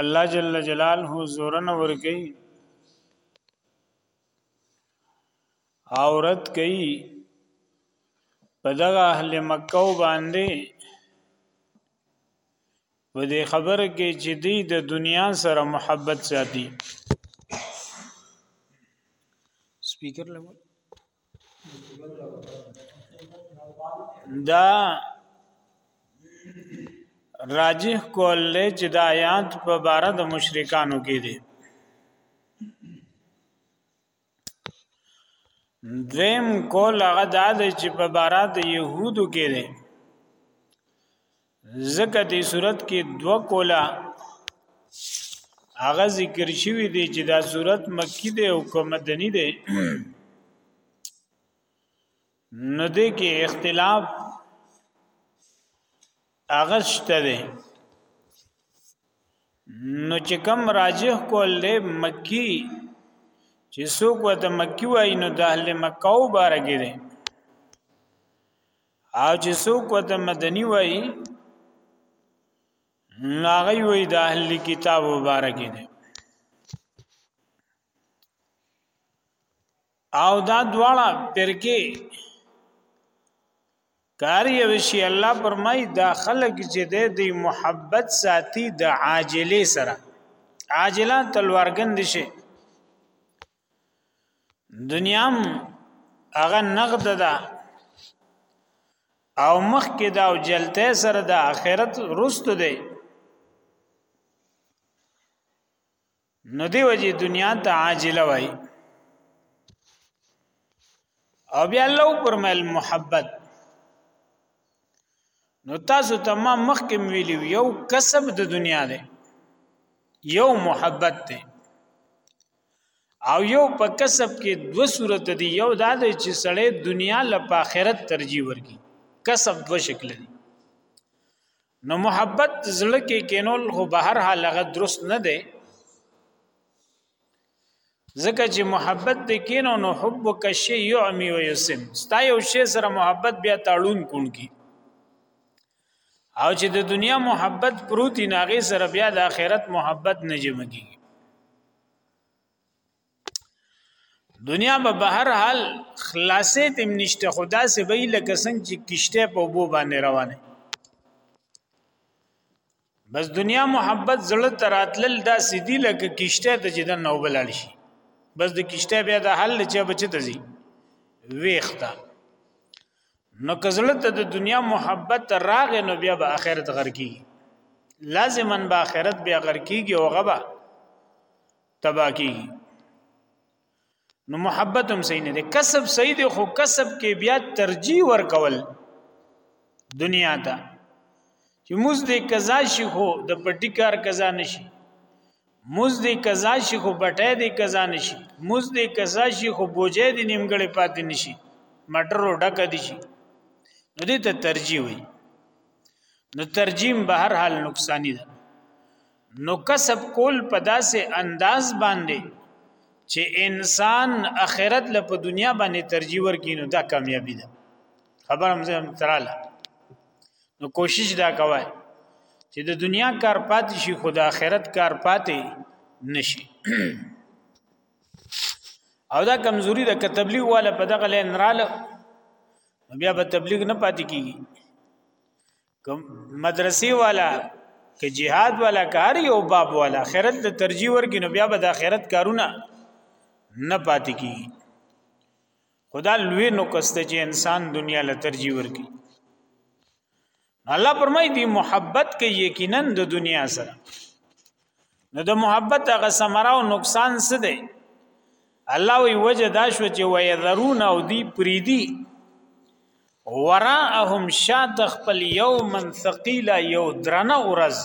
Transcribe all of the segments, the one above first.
الله جل جلاله زورن ورګي عورت کوي په دغه اهل مکه باندې په دې خبره کې چې دی د دنیا سره محبت ساتي سپیکر لګول دا راجح کول له چې د آیات په بار د مشرکانو کې دي دویم کول هغه د چې په بار د يهودو کې دي زکه دې صورت کې دو کولا هغه ذکر شوی دی چې دا صورت مکی دی او کوم مدنی دی نو دې کې اختلاف هغه شته دی نو چې کم راجح کول دی مکی چې څوک وته مکی وای نو د اهل مکه وبارګی دی او چې څوک وته مدني وای ناغي وای د اهل کتاب مبارک دي او دا دواړه پرکې کار یو شی الله پرمای دا خلق چې د دی محبت ساتي د عاجله سره عاجله تلوارګند شي دنیام هغه نقد ده او مخ کې دا او جلته سره د آخرت رست دی نو دی وجه دنیا ته عاجله وای او بیا الله پرمل محبت نو تاسو تمام مخ کې ویلی یو کسب د دنیا دی یو محبت دی او یو په کسب کې دو صورت دی یو دا دی چې سړی دنیا له آخرت ترجیح ورګي کسب دو شکل دی نو محبت زړه کې کینول خو به هر حال غ درست نه دی ځکه چې محبت دې کینو نو حب کشی یعمی و یسم ستا یو شی سره محبت بیا تاړون کون کی او چې د دنیا محبت پروت نه غي سره بیا د آخرت محبت نه جمعږي دنیا به بهر حال خلاصې تم نشته خدا سي به لکه څنګه چې کشته په بو باندې روانه بس دنیا محبت زړه تراتل دا سیدی لکه کشته ته چې د نوبل شي بس د کشته بیا د حل چې بچ ته زی ویخته نو کزړه ته د دنیا محبت راغ نو بیا به اخرت غر کی لازما به اخرت بیا غر کیږي او غبا تبا کیږي نو محبت هم صحیح نه دی کسب صحیح دی خو کسب کې بیا ترجیح ورکول دنیا ته چې موږ دې قضا شي خو د پټی کار قضا نشي موږ دې قضا شي خو بټه دې قضا نشي موږ دې قضا شي خو بوجه دې نیمګړې پاتې نشي مټر ډک دي شي نو دې ته ترجیح وي نو ترجیم به هر حال نقصانی ده نو کسب کول په داسې انداز باندې چې انسان اخرت له په دنیا باندې ترجیح ورکینو دا کامیابی ده خبر هم زم تراله نو کوشش دا کوی چې د دنیا کار پاتې شي خو د اخرت کار پاتې نشي او دا کمزوري د تبلیغ والا په دغه لین رااله بیا به تبلیغ نه پاتې کیږي کوم مدرسې والا که جهاد والا کار یو باب والا خیرت ته ترجیح ورکړي نو بیا به د خیرت کارونه نه پاتې کی خدا لوی نو کسته چې انسان دنیا له ترجیح ورکړي الله پرمای دی محبت کې یقینا د دنیا سره نو د محبت هغه ثمره او نقصان څه دی الله وی وجه دا شو چې ويذرون او دی پریدي وراءهم شات خپل یوم ثقيل یو درنه ورځ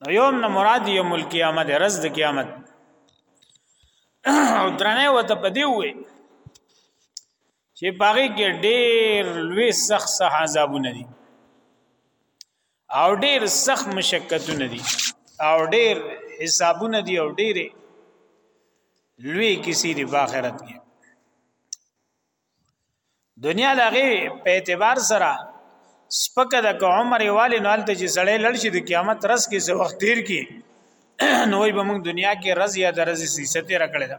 نو یوم نه مراد یوم القیامت ورځ د قیامت او درنه وته پدی وې چې باغی کې ډېر لوی سخت سخت عذابونه دي او ډیر سخت مشکتونه دي او ډیر حسابونه دي او ډیر لوی کسی دی په آخرت کې دنیا دغه په اعتبار سره سپکه د عمر والی نو الته چې سړی لړ شي د قیامت رس کې څه وخت تیر کی نوې به موږ دنیا کې رضی یا درزی سیسته رکړه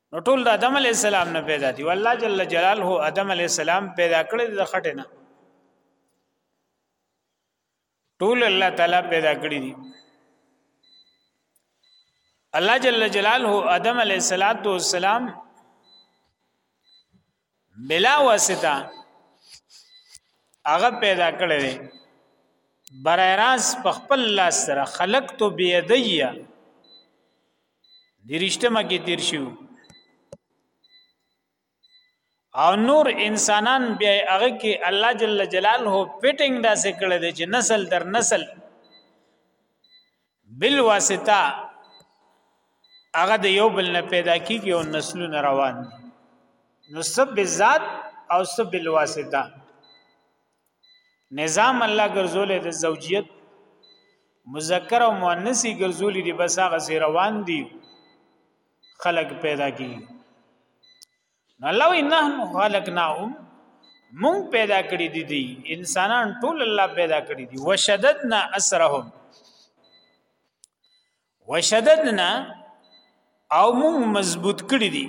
نو ټول د آدم علی السلام نه پیدا دي والله جل جلاله آدم علی السلام پیدا کړی د خټه نه ټول الله تعالی پیدا کړی دي الله جل جلاله آدم علی السلام بلا واسطه هغه پیدا کړی دی برای راز په خپل لاس سره خلق تو بيدیا درشتمه کې تیر شو او نور انسانان بیا هغه کې الله جل جلاله فټینګ داسې کړی دی چې نسل در نسل بل واسطه هغه د یو بل نه پیدا کیږي او نسلونه روان دي نو سب بالذات او سب بالواسطه نظام الله ګرځولې د زوجیت مذکر او مؤنث ګرځولې دي بس هغه روان دي خلق پیدا کیږي الله وی نه خلقناهم مون پیدا کړی دي دي انسانان ټول الله پیدا کړی دي وشددنا اسرهم وشددنا او مون مضبوط کړی دي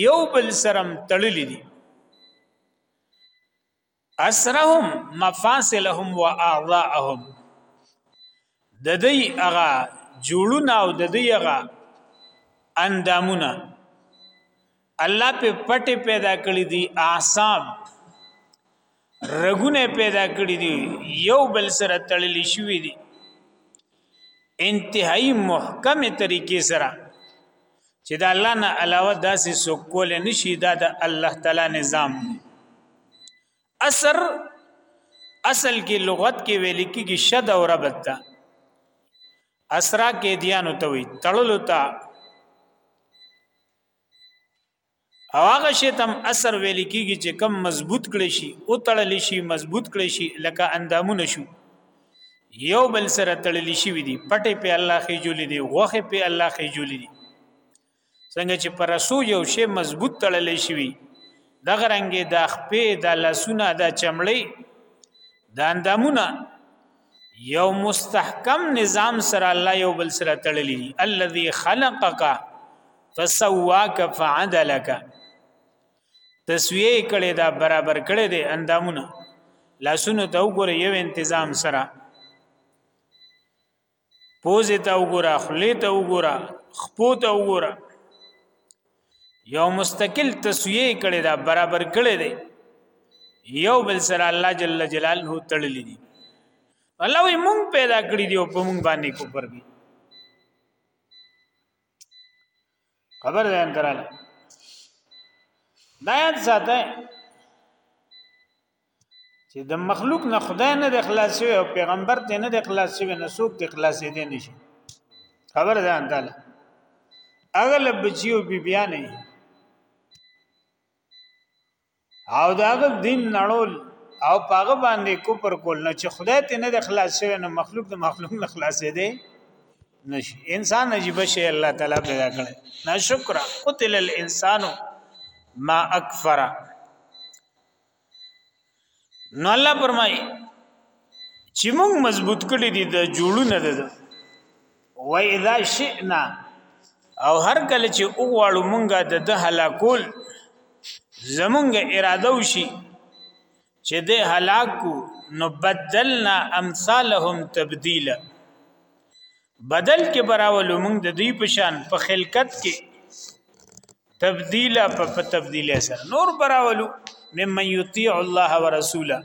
یو بل سرم تړلی دي اسرهم مفاصلهم واعضاءهم د دې هغه جوړونه او د دې هغه اندامونه الله په پټه پیدا کړی دي اعصاب رګونه پیدا کړی دي یو بل سره تړلې شوې دي انتهایی محکم طریقې سره چې دا الله نه علاوه داسې څوک کول نشي دا د الله تعالی نظام دی اثر اصل کې لغت کې ویل کېږي شد او ربط ده اسرا کې دیانو ته وي تړلو ته او هغه شی تم اثر ویل کیږي چې کم مضبوط کړي شي او تړل شي مضبوط کړي شي لکه اندامونه شو یو بل سره تړل شي ودي پټه په الله خې جوړې دي غوخه په الله خې جوړې دي څنګه چې پر رسو یو شی مضبوط تړل شي وي د غرنګې د خپې د لاسونه د چمړې د اندامونه یو مستحکم نظام سره الله یو بل سره تړلی دی الذي خلقك فسواك فعدلك تسویه کړي دا برابر کړي دي اندامونه لاسونو ته وګوره یو تنظیم سره پوزې ته وګوره خلې ته وګوره خپو ته وګوره یو مستقل تسویه کړي دا برابر کړي دي یو بل سره الله جل جلاله تړلې دي الله وي مونږ پیدا کړی دی او په مونږ باندې کوپر دي خبر ده انتراله دایات ساته چې د مخلوق نه خدای نه د خلاصوي او پیغمبر ته نه د خلاصوي نه څوک د خلاصې دي نشي خبر ده انتاله اغلب بچیو بی بیا نه او داغه دین نړول او پاغه باندې کوپر کول نه چې خدای ته نه د خلاصوي نه مخلوق د مخلوق نه خلاصې دي نشي انسان عجیب شی الله تعالی پیدا کړي ناشکر قتل الانسان ما اکفره نو الله فرمایي چې موږ مضبوط کړی دي د جوړونه ده و اذا شئنا او هر کله چې وګواړو مونږه د د هلاکول زمونږ اراده وشي چې د هلاکو نو بدلنا امثالهم تبديلا بدل کې براولو موږ د دوی په شان په خلقت کې تبديل په تبديل سره نور براولو ممن يطيع الله ورسوله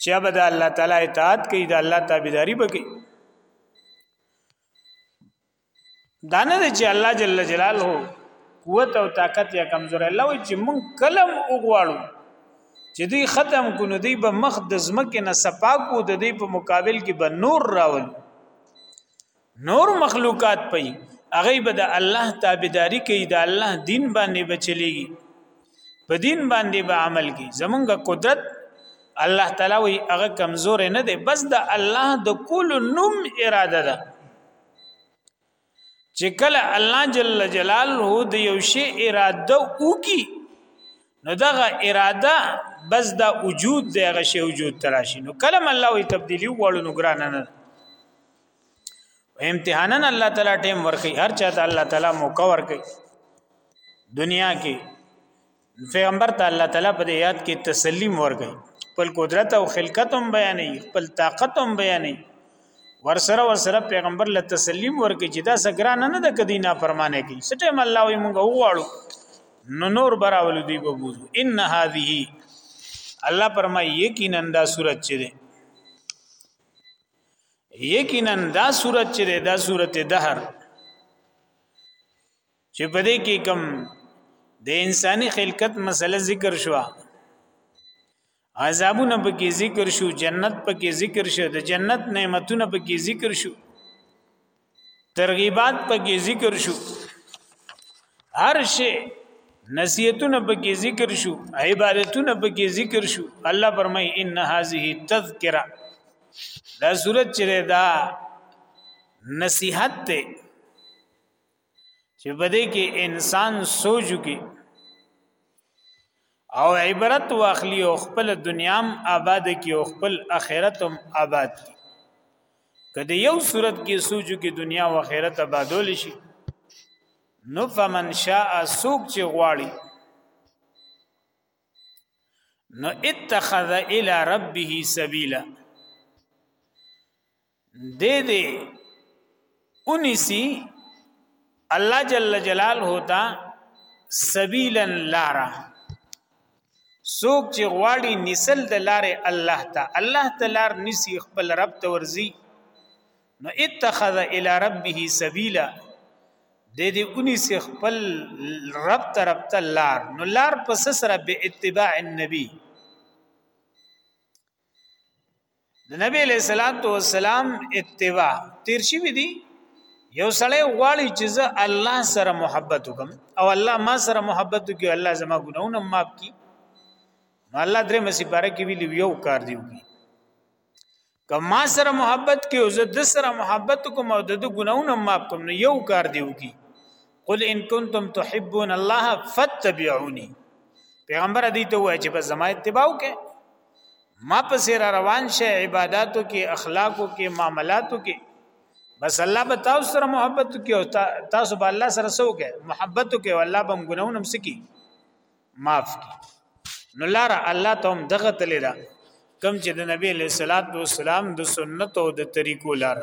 چې ابدا الله تعالی اطاعت کوي د الله تابعداري وکړي دانه چې الله جل جلاله قوت او طاقت یا کمزور الله چې مونږ کلم وګواړو چې دوی ختم کو نو دوی به مخ د زمکه نه سپاکو د دوی په مقابل کې به نور راول نور مخلوقات پي هغه به د الله تابعداري کوي د الله دین باندې بچلېږي په دین باندې به عمل کوي زمونږ قدرت الله تعالی وي هغه کمزور نه دی بس د الله د کول نوم اراده ده چې کله الله جل جلاله د یو شی اراده وکي نو دغه اراده بس دا وجود دغه شی وجود تراشي نو کلم الله وی تبدیلی وړو نو ګران نه امتحانن الله تعالی ټیم ورکي هر چاته الله تعالی موقع ورکي دنیا کې پیغمبر ته الله تعالی په دې یاد کې تسلیم ورکړي خپل قدرت او خلقت هم بیانې خپل طاقت هم بیانې ورسره ورسره پیغمبر له تسلیم ورکړي چې دا سګران نه د کدی نه فرمانه کوي سټم الله وي موږ وغواړو نو نور براول دی بوزو ان هذه الله فرمایي یقینا دا صورت چي ده یقینا دا صورت چي ده دا صورت دهر چې په دې کې کوم د انساني خلقت مسله ذکر شو عذابونه پکې ذکر شو جنت پکې ذکر شو د جنت نعمتونه پکې ذکر شو ترغیبات پکې ذکر شو هر شی نصیحتونه پکې ذکر شو عبادتونه پکې ذکر شو الله فرمای ان هذه تذکرہ دا صورت چې دا نصیحت ته چې په دې کې انسان سوچو کې او عبرت واخلي او خپل دنیا هم آباد کی او خپل اخرت هم آباد کی کله یو صورت کې سوچو کې دنیا او اخرت آبادول شي نو فمن شاء سوق چې غواړي نو اتخذ الى ربه سبيلا دې دې انسی الله جل جلال ہوتا سبیلا لارا سوک چې غواړي نسل د لارې الله ته الله ته لار نسی خپل رب ته ورزي نو اتخذ الى ربه سبیلا د دې اونې سي خپل رب طرف ته لار نو لار پس سره به اتباع النبي د نبی علیہ الصلوۃ والسلام اتباع تیر شي دي یو سړی غواړي چې زه الله سره محبت وکم او الله ما سره محبت وکي الله زما ګناونه معاف کړي نو الله درې مسی بارک ویلی یو کار دی وکي کما سره محبت کې او زه د سره محبت کوم او د ګناونه معاف کوم نو یو کار دی وکي قل ان کنتم تحبون الله فاتبعوني پیغمبر دې ته وایي چې په زما اتباع وکړي ما په سیر روان شه عبادتو کې اخلاقو کې معاملاتو کې بس الله به تاسو سره محبت کې او تاسو به الله سره سو کې محبت کې او الله به ګناونه هم سکی معاف کی نو لار الله ته هم دغه تللی دا کم چې د نبی له صلوات و سلام د سنت او د طریقو لار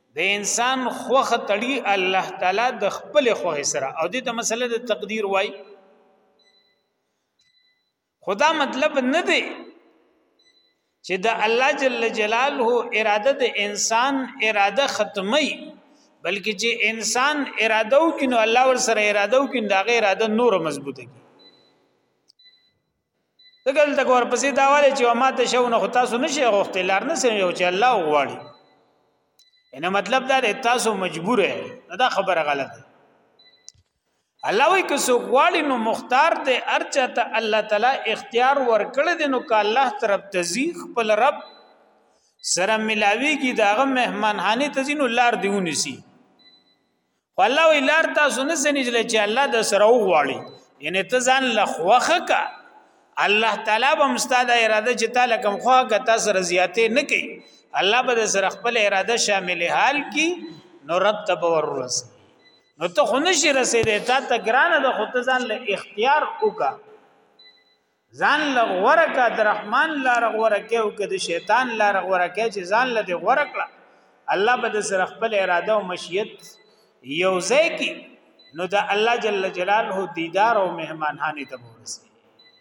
د انسان خوخ تړي الله تعالی د خپل خوخ سره او دې ته مسله د تقدیر وای خدا مطلب نه دی چې د الله جل جلاله اراده د انسان اراده ختمي بلکې چې انسان اراده وکړي نو الله ور سره اراده وکړي دا غي اراده نور مضبوطه کی دغه دلته ورپسې دا والي چې ما ته شو نه تاسو نشي غوښتل لار نه سي یو چې الله وغواړي ان مطلب دا دی تاسو مجبور یې دا خبره غلطه الله وی که څوک غواړي نو مختار ته ارچا ته الله تعالی اختیار ورکړي دي نو که الله طرف تزیخ بل رب سره ملاویږي داغه مهمانهانی تزینو لار دیونی سي خو الله وی لار تاسو نه سنجل چې الله د سره وغواړي یعنی ته ځان لخوخه کا الله تعالی به مستاده اراده چې تعالی کوم خو کا تاسو رضیاته نه کوي الله به سره خپل اراده شامل حال کی نو رب ته باور ورسي نو ته خو نشي رسیدې تا ته ګرانه د خود ځان له اختیار وکا ځان له غوړه کا د رحمان لار غوړه کې او که د شیطان لار غوړه کې چې ځان له دې غوړه کړه الله به د سره خپل اراده او مشیت یو ځای کې نو د الله جل جلاله دیدار او مهمانهانی ته ورسي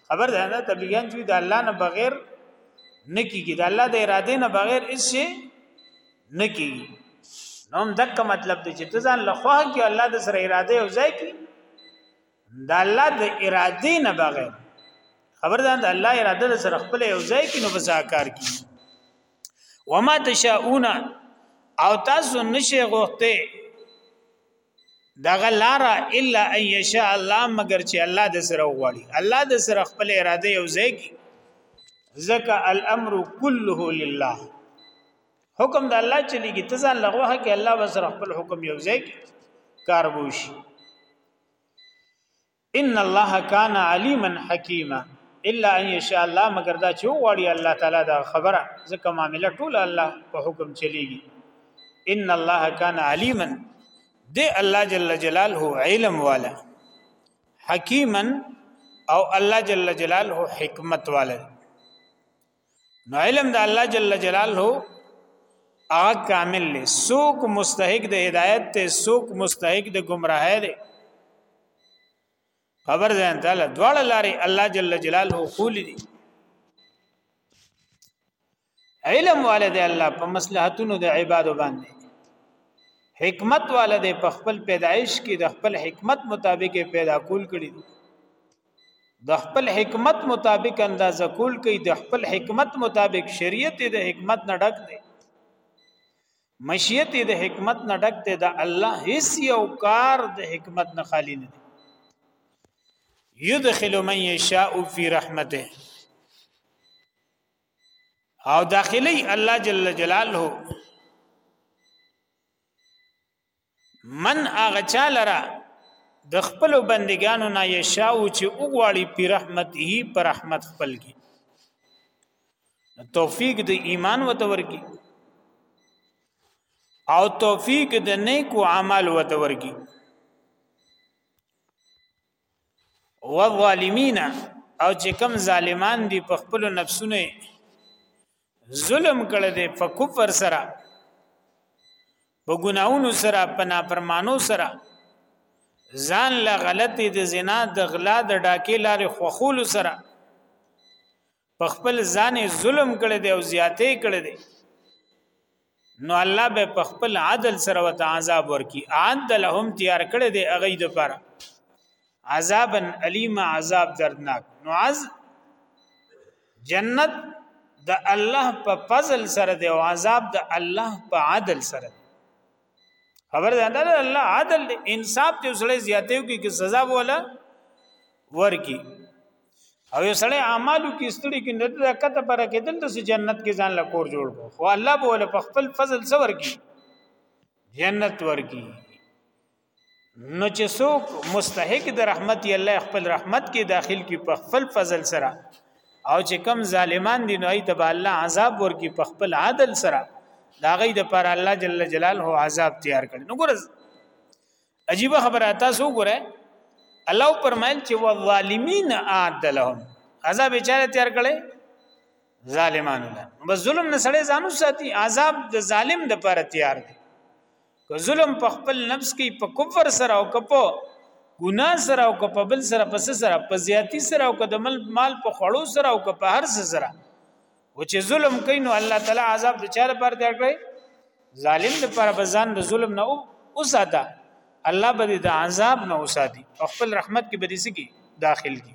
خبر ده نه تبلیغیان چې د الله نه بغیر نکیږي د الله د اراده نه بغیر هیڅ شي نکیږي نو هم دک مطلب دی چې ته ځان لخوا کې الله د سره اراده یو ځای کې د الله د ارادې نه بغیر خبر ده د الله اراده سره خپل یو ځای کې نو بساکار کی وما تشاؤون او تاسو نشي غوښته دغه لارا الا ان یشاء الله مگر چې الله د سره وغواړي الله د سره خپل اراده یو ځای کی زکه الامر كله لله حکم د الله چلیږي تزان لغوه کې الله وسره خپل حکم یو ځای کی کار وشي ان الله کان علیما حکیما الا ان یشاء الله مگر دا چې وړي الله تعالی دا خبره ځکه معاملې ټول الله په حکم چلیږي ان الله کان علیما دی الله جل جلاله علم والا حکیما او الله جل جلاله حکمت والا نو علم د الله جل جلاله هغه کامل له سوق مستحق د هدایت ته سوق مستحق د گمراهی دی خبر ځان تعالی دواړه لارې الله جل جلاله خول دي علم والد الله په مصلحتونو د عبادت باندې حکمت والد په خپل پیدایش کې د خپل حکمت مطابق پیدا کول کړی دي د خپل حکمت مطابق اندازه کول کوي د خپل حکمت مطابق شریعت د حکمت نه ډک دی مشیت د حکمت نه ډک دی د الله هیڅ یو کار د حکمت نه خالی نه دی یدخل من یشاء فی رحمته او داخلی الله جل جلاله من هغه چا لره د خپل بندگانو نه یشاو چې وګواړي په رحمت هی پر رحمت خپل کی توفیق د ایمان وتور کی او توفیق د نیکو اعمال وتور کی والظالمین او چې کم ظالمان دي په خپل نفسونه ظلم کړی دی په کفر سره په ګناونو سره په نافرمانو سره ځان له غلطي د زنا د غلا د ډاکې لارې خوخول سره په خپل ځان ظلم کړی دی او زیاتې کړی دی نو الله به په خپل عدل سره وت عذاب ورکی عاد لهم تیار کړی دی هغه د پر عذابا الیم عذاب دردناک نو عز جنت د الله په فضل سره دی او عذاب د الله په عدل سره دی خبر ده دا الله عدل انصاف ته وسړي زیاتیو کې سزا ولا ورکی او یو سړی اعمالو کې ستړي کې نه د کته پر کې دل د جنت کې ځان له کور جوړ کو خو الله به ول په خپل فضل څور کی جنت ورکی نو چې څوک مستحق د رحمت ی الله خپل رحمت کې داخل کی په خپل فضل سره او چې کم ظالمان دي نو ایت به الله عذاب ورکی په خپل عادل سره دا غي د پر الله جل جلاله عذاب تیار کړي نو ګور عجیب خبره تاسو ګره الله پرمایل چې والظالمین اعد لهم عذاب چاره تیار کړي ظالمانو له بس ظلم نه سړی ځانو ساتي عذاب د ظالم د پر تیار دی که ظلم په خپل نفس کې په کفر سره او کپو ګنا سره او کپو بل سره پس سره په زیاتی سره او کدمل مال په خړو سره او کپو هر سره او چې ظلم کوي نو الله تعالی عذاب د چاره پر دی کړی ظالم د پر بزان د ظلم نه او ساته الله به د عذاب نه وساتي او خپل رحمت کې به دې سګي داخل کی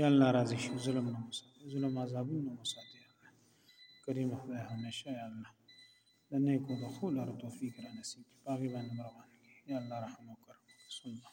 یا الله راضي شي ظلم نه مساتې ظلم عذابونه نه مساتې کریم خدای همیشه یا الله د نیکو د خو لار توفیق را نصیب کړي پاغي باندې روان کړي یا الله رحم وکړه صلی الله